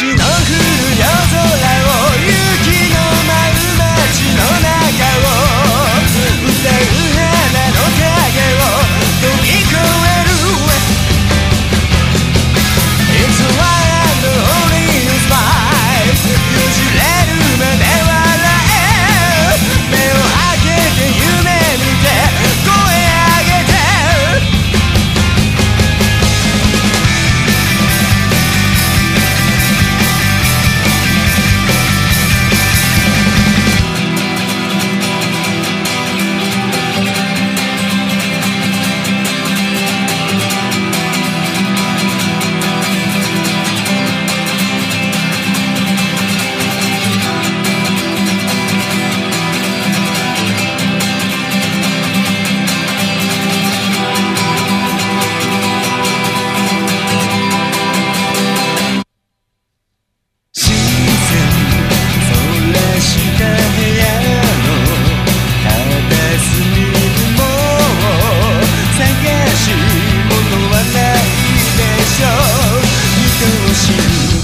しない you.